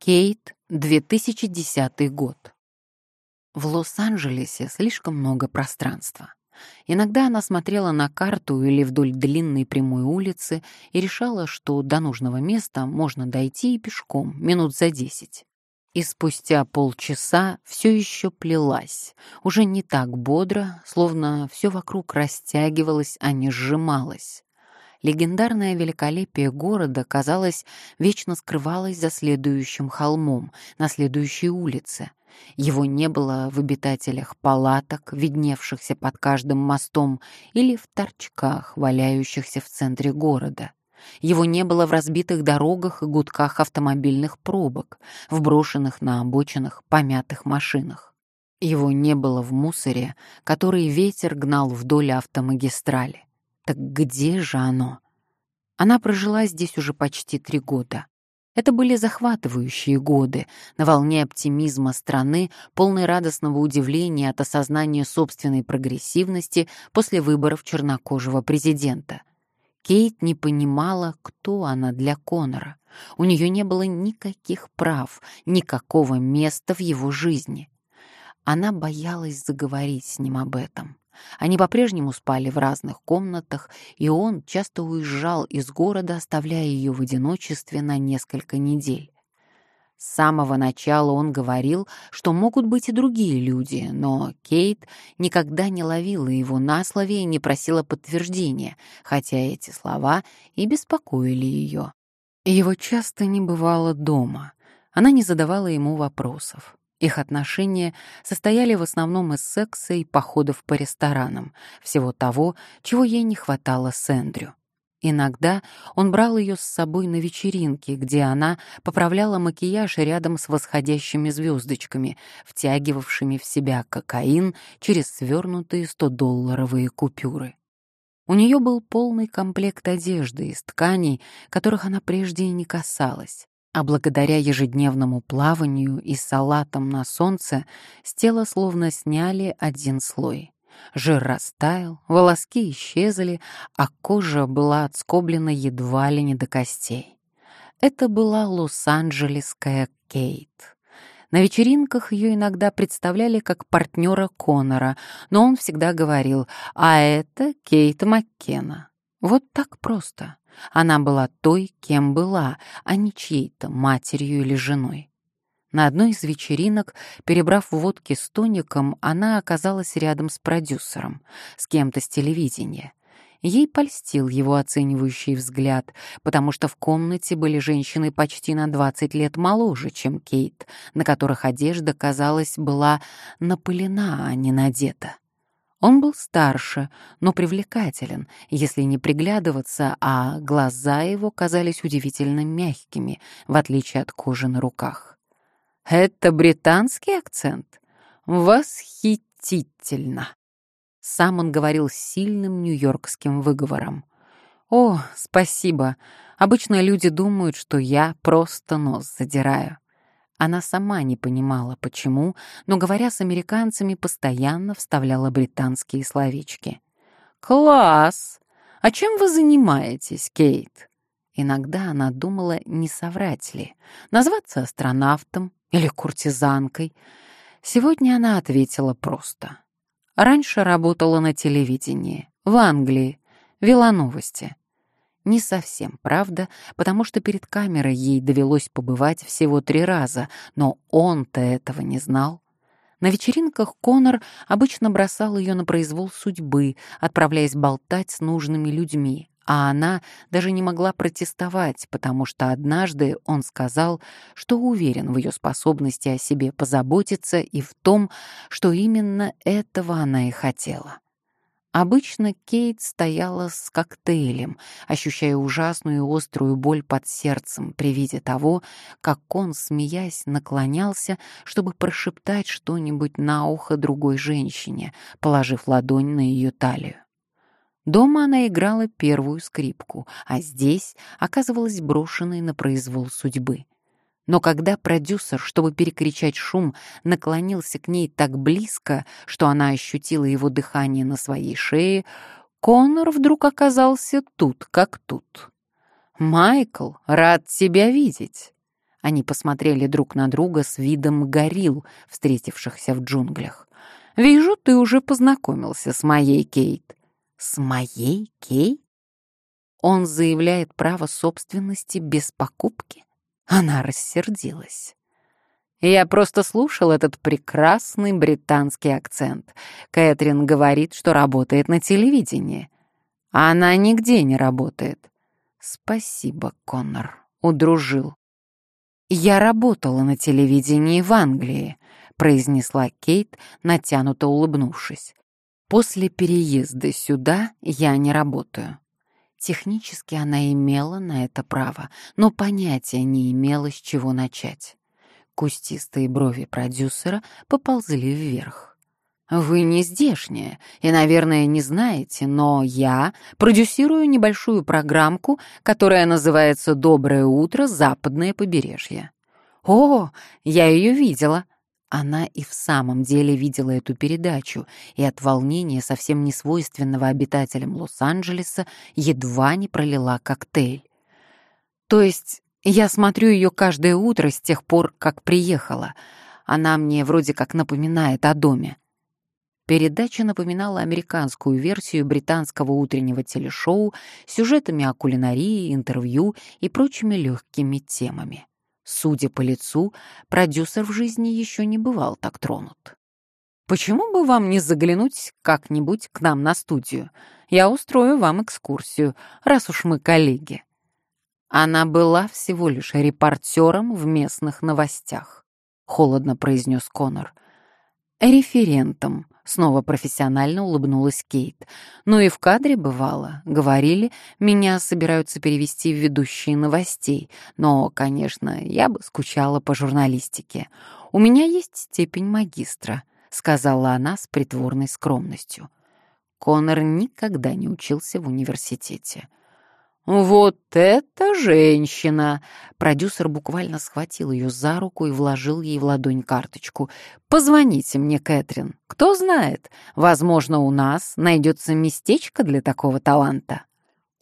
Кейт, 2010 год. В Лос-Анджелесе слишком много пространства. Иногда она смотрела на карту или вдоль длинной прямой улицы и решала, что до нужного места можно дойти и пешком минут за десять. И спустя полчаса все еще плелась, уже не так бодро, словно все вокруг растягивалось, а не сжималось. Легендарное великолепие города, казалось, вечно скрывалось за следующим холмом, на следующей улице. Его не было в обитателях палаток, видневшихся под каждым мостом, или в торчках, валяющихся в центре города. Его не было в разбитых дорогах и гудках автомобильных пробок, в брошенных на обочинах помятых машинах. Его не было в мусоре, который ветер гнал вдоль автомагистрали. Так где же оно? Она прожила здесь уже почти три года. Это были захватывающие годы, на волне оптимизма страны, полной радостного удивления от осознания собственной прогрессивности после выборов чернокожего президента. Кейт не понимала, кто она для Конора. У нее не было никаких прав, никакого места в его жизни. Она боялась заговорить с ним об этом. Они по-прежнему спали в разных комнатах, и он часто уезжал из города, оставляя ее в одиночестве на несколько недель. С самого начала он говорил, что могут быть и другие люди, но Кейт никогда не ловила его на слове и не просила подтверждения, хотя эти слова и беспокоили ее. Его часто не бывало дома. Она не задавала ему вопросов. Их отношения состояли в основном из секса и походов по ресторанам, всего того, чего ей не хватало с Эндрю. Иногда он брал ее с собой на вечеринки, где она поправляла макияж рядом с восходящими звездочками, втягивавшими в себя кокаин через свернутые 100-долларовые купюры. У нее был полный комплект одежды из тканей, которых она прежде не касалась а благодаря ежедневному плаванию и салатам на солнце с тела словно сняли один слой. Жир растаял, волоски исчезли, а кожа была отскоблена едва ли не до костей. Это была лос-анджелесская Кейт. На вечеринках ее иногда представляли как партнера Конора, но он всегда говорил «А это Кейт Маккена». Вот так просто. Она была той, кем была, а не чьей-то матерью или женой. На одной из вечеринок, перебрав водки с тоником, она оказалась рядом с продюсером, с кем-то с телевидения. Ей польстил его оценивающий взгляд, потому что в комнате были женщины почти на 20 лет моложе, чем Кейт, на которых одежда, казалось, была напылена, а не надета. Он был старше, но привлекателен, если не приглядываться, а глаза его казались удивительно мягкими, в отличие от кожи на руках. «Это британский акцент? Восхитительно!» Сам он говорил сильным нью-йоркским выговором. «О, спасибо. Обычно люди думают, что я просто нос задираю». Она сама не понимала, почему, но, говоря с американцами, постоянно вставляла британские словечки. «Класс! А чем вы занимаетесь, Кейт?» Иногда она думала, не соврать ли, назваться астронавтом или куртизанкой. Сегодня она ответила просто. Раньше работала на телевидении, в Англии, вела новости. Не совсем правда, потому что перед камерой ей довелось побывать всего три раза, но он-то этого не знал. На вечеринках Конор обычно бросал ее на произвол судьбы, отправляясь болтать с нужными людьми, а она даже не могла протестовать, потому что однажды он сказал, что уверен в ее способности о себе позаботиться и в том, что именно этого она и хотела. Обычно Кейт стояла с коктейлем, ощущая ужасную и острую боль под сердцем при виде того, как он, смеясь, наклонялся, чтобы прошептать что-нибудь на ухо другой женщине, положив ладонь на ее талию. Дома она играла первую скрипку, а здесь оказывалась брошенной на произвол судьбы — но когда продюсер, чтобы перекричать шум, наклонился к ней так близко, что она ощутила его дыхание на своей шее, Конор вдруг оказался тут, как тут. «Майкл, рад тебя видеть!» Они посмотрели друг на друга с видом горилл, встретившихся в джунглях. «Вижу, ты уже познакомился с моей Кейт». «С моей Кейт?» Он заявляет право собственности без покупки? Она рассердилась. Я просто слушал этот прекрасный британский акцент. Кэтрин говорит, что работает на телевидении. Она нигде не работает. Спасибо, Коннор. Удружил. Я работала на телевидении в Англии, произнесла Кейт, натянуто улыбнувшись. После переезда сюда я не работаю. Технически она имела на это право, но понятия не имела, с чего начать. Кустистые брови продюсера поползли вверх. «Вы не здешняя и, наверное, не знаете, но я продюсирую небольшую программку, которая называется «Доброе утро. Западное побережье». «О, я ее видела!» Она и в самом деле видела эту передачу, и от волнения, совсем не свойственного обитателям Лос-Анджелеса, едва не пролила коктейль. То есть я смотрю ее каждое утро с тех пор, как приехала. Она мне вроде как напоминает о доме. Передача напоминала американскую версию британского утреннего телешоу сюжетами о кулинарии, интервью и прочими легкими темами. Судя по лицу, продюсер в жизни еще не бывал так тронут. «Почему бы вам не заглянуть как-нибудь к нам на студию? Я устрою вам экскурсию, раз уж мы коллеги». Она была всего лишь репортером в местных новостях, холодно произнес Конор. Референтом, снова профессионально улыбнулась Кейт. Ну и в кадре бывало, говорили, меня собираются перевести в ведущие новостей, но, конечно, я бы скучала по журналистике. У меня есть степень магистра, сказала она с притворной скромностью. Конор никогда не учился в университете. «Вот это женщина!» Продюсер буквально схватил ее за руку и вложил ей в ладонь карточку. «Позвоните мне, Кэтрин. Кто знает, возможно, у нас найдется местечко для такого таланта».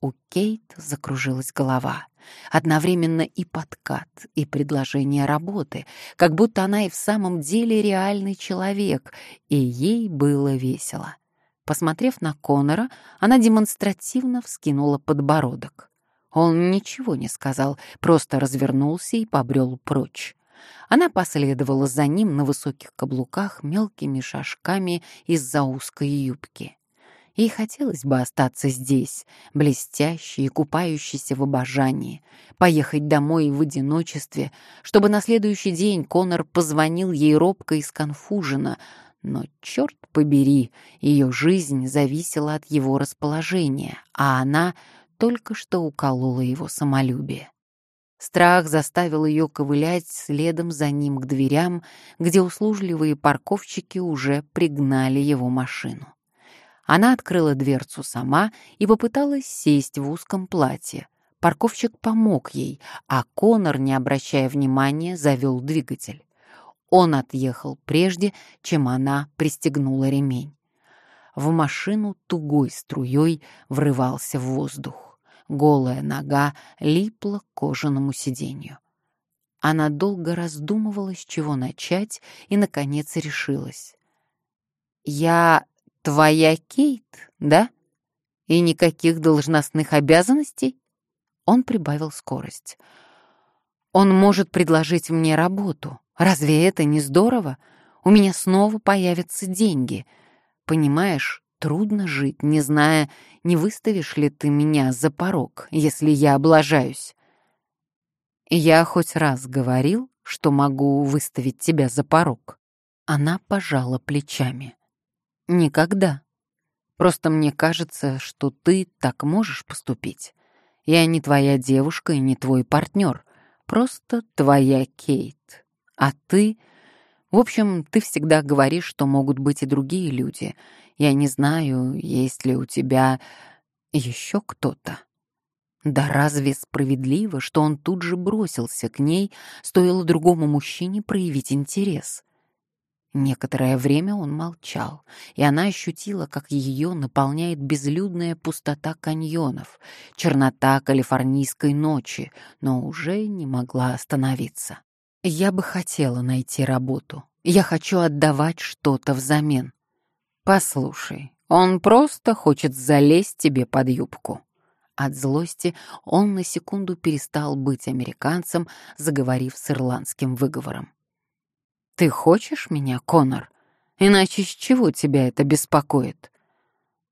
У Кейт закружилась голова. Одновременно и подкат, и предложение работы, как будто она и в самом деле реальный человек, и ей было весело. Посмотрев на Конора, она демонстративно вскинула подбородок. Он ничего не сказал, просто развернулся и побрел прочь. Она последовала за ним на высоких каблуках мелкими шажками из-за узкой юбки. Ей хотелось бы остаться здесь, блестящей и купающейся в обожании, поехать домой в одиночестве, чтобы на следующий день Конор позвонил ей робко из конфужина, но, черт побери, ее жизнь зависела от его расположения, а она только что уколола его самолюбие. Страх заставил ее ковылять следом за ним к дверям, где услужливые парковщики уже пригнали его машину. Она открыла дверцу сама и попыталась сесть в узком платье. Парковщик помог ей, а Конор, не обращая внимания, завел двигатель. Он отъехал прежде, чем она пристегнула ремень. В машину тугой струей врывался воздух. Голая нога липла к кожаному сиденью. Она долго раздумывала, с чего начать, и, наконец, решилась. «Я твоя Кейт, да? И никаких должностных обязанностей?» Он прибавил скорость. «Он может предложить мне работу, Разве это не здорово? У меня снова появятся деньги. Понимаешь, трудно жить, не зная, не выставишь ли ты меня за порог, если я облажаюсь. Я хоть раз говорил, что могу выставить тебя за порог. Она пожала плечами. Никогда. Просто мне кажется, что ты так можешь поступить. Я не твоя девушка и не твой партнер. Просто твоя Кейт. А ты... В общем, ты всегда говоришь, что могут быть и другие люди. Я не знаю, есть ли у тебя еще кто-то. Да разве справедливо, что он тут же бросился к ней, стоило другому мужчине проявить интерес? Некоторое время он молчал, и она ощутила, как ее наполняет безлюдная пустота каньонов, чернота калифорнийской ночи, но уже не могла остановиться. «Я бы хотела найти работу. Я хочу отдавать что-то взамен». «Послушай, он просто хочет залезть тебе под юбку». От злости он на секунду перестал быть американцем, заговорив с ирландским выговором. «Ты хочешь меня, Конор? Иначе с чего тебя это беспокоит?»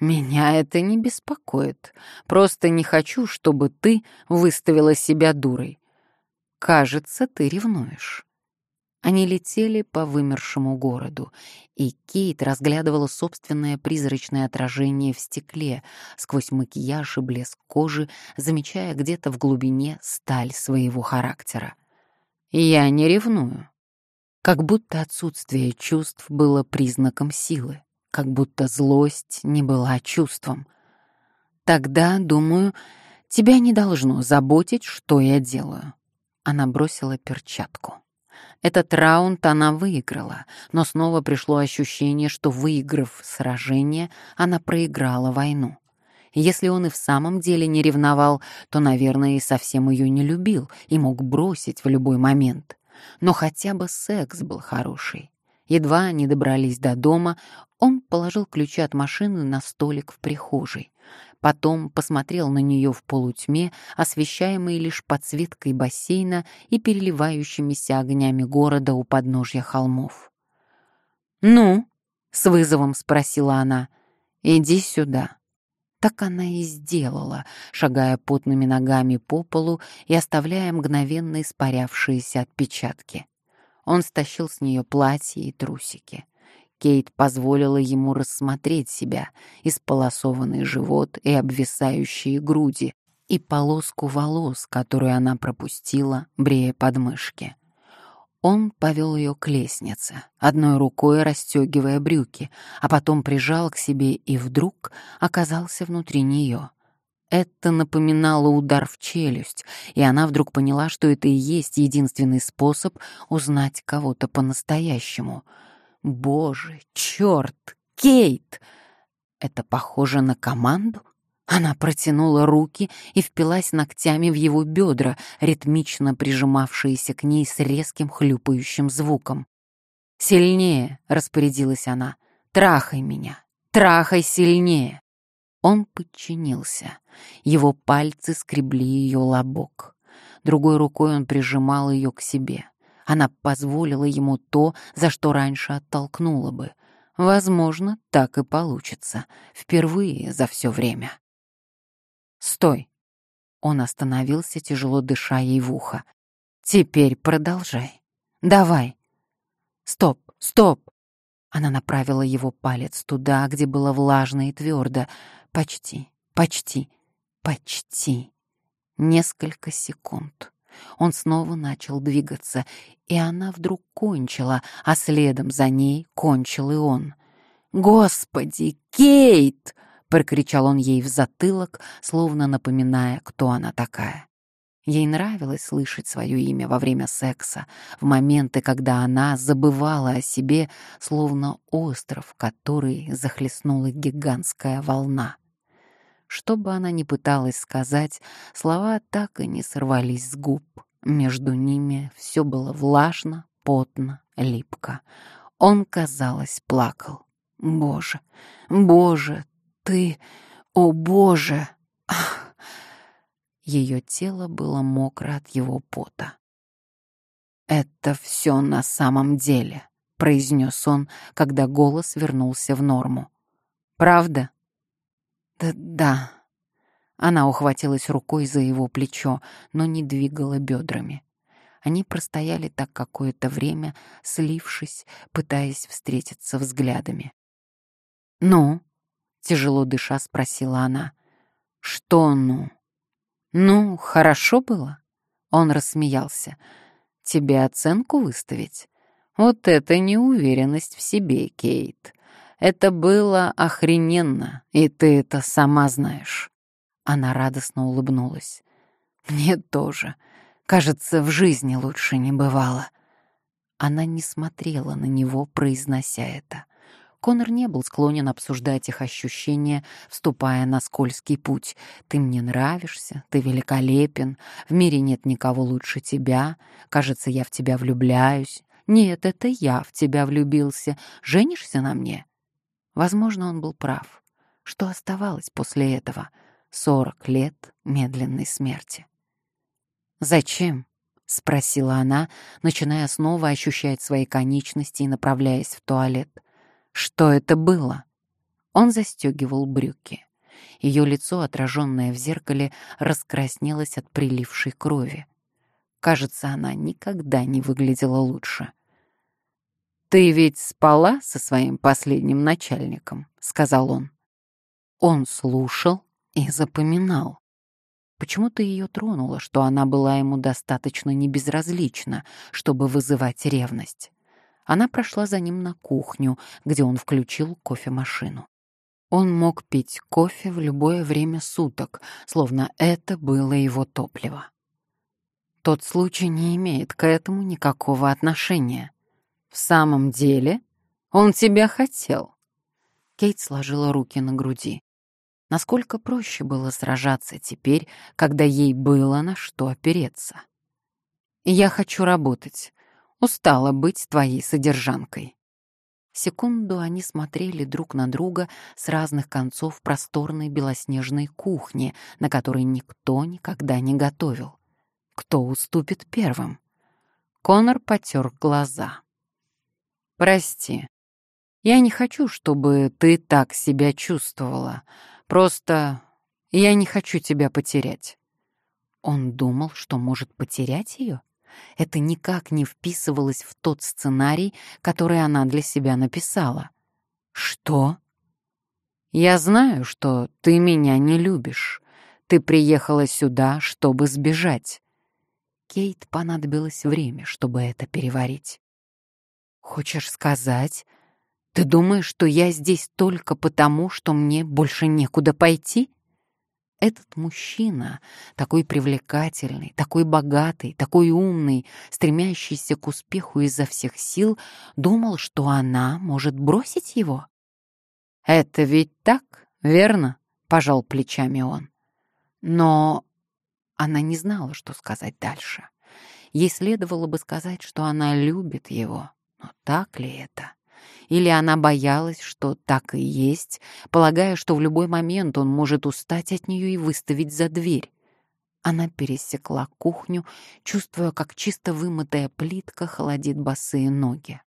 «Меня это не беспокоит. Просто не хочу, чтобы ты выставила себя дурой. Кажется, ты ревнуешь». Они летели по вымершему городу, и Кейт разглядывала собственное призрачное отражение в стекле, сквозь макияж и блеск кожи, замечая где-то в глубине сталь своего характера. «Я не ревную. Как будто отсутствие чувств было признаком силы, как будто злость не была чувством. Тогда, думаю, тебя не должно заботить, что я делаю. Она бросила перчатку. Этот раунд она выиграла, но снова пришло ощущение, что, выиграв сражение, она проиграла войну. Если он и в самом деле не ревновал, то, наверное, и совсем ее не любил и мог бросить в любой момент. Но хотя бы секс был хороший. Едва они добрались до дома, он положил ключи от машины на столик в прихожей. Потом посмотрел на нее в полутьме, освещаемой лишь подсветкой бассейна и переливающимися огнями города у подножья холмов. «Ну?» — с вызовом спросила она. «Иди сюда». Так она и сделала, шагая потными ногами по полу и оставляя мгновенно испарявшиеся отпечатки. Он стащил с нее платье и трусики. Кейт позволила ему рассмотреть себя, исполосованный живот и обвисающие груди, и полоску волос, которую она пропустила, брея подмышки. Он повел ее к лестнице, одной рукой расстегивая брюки, а потом прижал к себе и вдруг оказался внутри нее. Это напоминало удар в челюсть, и она вдруг поняла, что это и есть единственный способ узнать кого-то по-настоящему. Боже, черт, Кейт! Это похоже на команду? Она протянула руки и впилась ногтями в его бедра, ритмично прижимавшиеся к ней с резким хлюпающим звуком. «Сильнее!» — распорядилась она. «Трахай меня! Трахай сильнее!» Он подчинился. Его пальцы скребли ее лобок. Другой рукой он прижимал ее к себе. Она позволила ему то, за что раньше оттолкнула бы. Возможно, так и получится. Впервые за все время. «Стой!» Он остановился, тяжело дыша ей в ухо. «Теперь продолжай. Давай!» «Стоп! Стоп!» Она направила его палец туда, где было влажно и твердо. Почти, почти, почти. Несколько секунд. Он снова начал двигаться, и она вдруг кончила, а следом за ней кончил и он. «Господи, Кейт!» — прокричал он ей в затылок, словно напоминая, кто она такая. Ей нравилось слышать свое имя во время секса, в моменты, когда она забывала о себе, словно остров, который захлестнула гигантская волна. Что бы она ни пыталась сказать, слова так и не сорвались с губ. Между ними все было влажно, потно, липко. Он, казалось, плакал. «Боже, Боже, ты, о боже!» Ее тело было мокро от его пота. «Это все на самом деле», — произнес он, когда голос вернулся в норму. «Правда?» «Да, да». Она ухватилась рукой за его плечо, но не двигала бедрами. Они простояли так какое-то время, слившись, пытаясь встретиться взглядами. «Ну?» Тяжело дыша спросила она. «Что ну?» «Ну, хорошо было?» Он рассмеялся. «Тебе оценку выставить?» «Вот это неуверенность в себе, Кейт. Это было охрененно, и ты это сама знаешь». Она радостно улыбнулась. «Мне тоже. Кажется, в жизни лучше не бывало». Она не смотрела на него, произнося это. Конор не был склонен обсуждать их ощущения, вступая на скользкий путь. «Ты мне нравишься, ты великолепен, в мире нет никого лучше тебя, кажется, я в тебя влюбляюсь. Нет, это я в тебя влюбился. Женишься на мне?» Возможно, он был прав. Что оставалось после этого? Сорок лет медленной смерти. «Зачем?» — спросила она, начиная снова ощущать свои конечности и направляясь в туалет. Что это было? Он застегивал брюки. Ее лицо, отраженное в зеркале, раскраснелось от прилившей крови. Кажется, она никогда не выглядела лучше. «Ты ведь спала со своим последним начальником», — сказал он. Он слушал и запоминал. Почему-то ее тронуло, что она была ему достаточно небезразлична, чтобы вызывать ревность. Она прошла за ним на кухню, где он включил кофемашину. Он мог пить кофе в любое время суток, словно это было его топливо. Тот случай не имеет к этому никакого отношения. В самом деле, он тебя хотел. Кейт сложила руки на груди. Насколько проще было сражаться теперь, когда ей было на что опереться. «Я хочу работать. Устала быть твоей содержанкой». Секунду они смотрели друг на друга с разных концов просторной белоснежной кухни, на которой никто никогда не готовил. Кто уступит первым? Конор потер глаза. «Прости, я не хочу, чтобы ты так себя чувствовала. Просто я не хочу тебя потерять». Он думал, что может потерять ее? Это никак не вписывалось в тот сценарий, который она для себя написала. «Что?» «Я знаю, что ты меня не любишь. Ты приехала сюда, чтобы сбежать». Кейт понадобилось время, чтобы это переварить. «Хочешь сказать, ты думаешь, что я здесь только потому, что мне больше некуда пойти?» Этот мужчина, такой привлекательный, такой богатый, такой умный, стремящийся к успеху изо всех сил, думал, что она может бросить его. «Это ведь так, верно?» — пожал плечами он. Но она не знала, что сказать дальше. Ей следовало бы сказать, что она любит его. Так ли это? Или она боялась, что так и есть, полагая, что в любой момент он может устать от нее и выставить за дверь. Она пересекла кухню, чувствуя, как чисто вымытая плитка холодит босые ноги.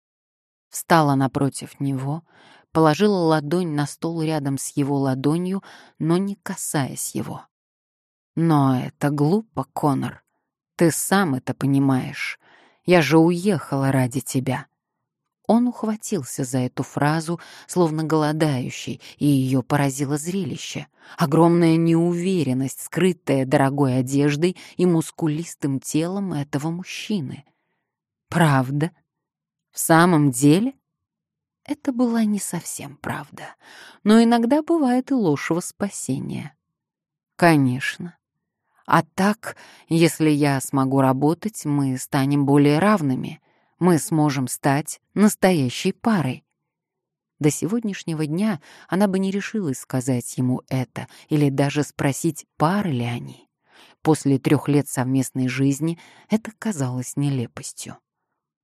Встала напротив него, положила ладонь на стол рядом с его ладонью, но не касаясь его. «Но это глупо, Конор. Ты сам это понимаешь. Я же уехала ради тебя. Он ухватился за эту фразу, словно голодающий, и ее поразило зрелище. Огромная неуверенность, скрытая дорогой одеждой и мускулистым телом этого мужчины. Правда? В самом деле? Это была не совсем правда, но иногда бывает и ложь во спасение. Конечно. А так, если я смогу работать, мы станем более равными — мы сможем стать настоящей парой. До сегодняшнего дня она бы не решилась сказать ему это или даже спросить, пары ли они. После трех лет совместной жизни это казалось нелепостью.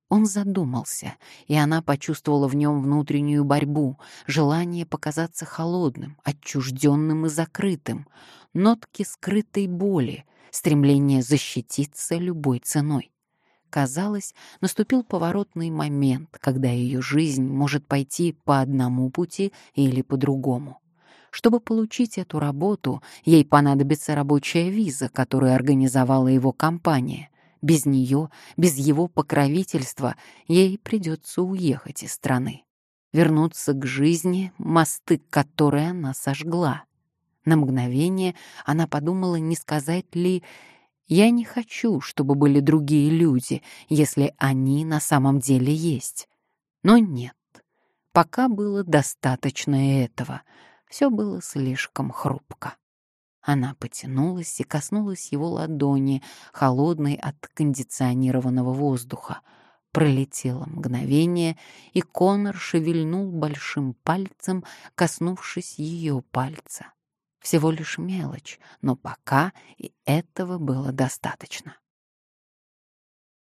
Он задумался, и она почувствовала в нем внутреннюю борьбу, желание показаться холодным, отчужденным и закрытым, нотки скрытой боли, стремление защититься любой ценой. Казалось, наступил поворотный момент, когда ее жизнь может пойти по одному пути или по другому. Чтобы получить эту работу, ей понадобится рабочая виза, которую организовала его компания. Без нее, без его покровительства, ей придется уехать из страны. Вернуться к жизни, мосты которой она сожгла. На мгновение она подумала, не сказать ли я не хочу, чтобы были другие люди, если они на самом деле есть. Но нет. Пока было достаточно этого. Все было слишком хрупко. Она потянулась и коснулась его ладони, холодной от кондиционированного воздуха. Пролетело мгновение, и Конор шевельнул большим пальцем, коснувшись ее пальца. Всего лишь мелочь, но пока и этого было достаточно.